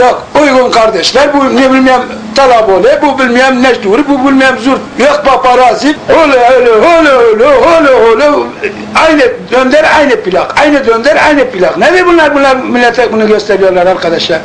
Yok uygun kardeşler bu ne bilmem talabole, bu bilmem neşduri, bu bilmem zur. Yok paparazzi. Öyle öyle öyle öyle öyle öyle. Aynı dönder aynı plak. Aynı dönder aynı plak. Nedir bunlar bunlar millete bunu gösteriyorlar arkadaşlar.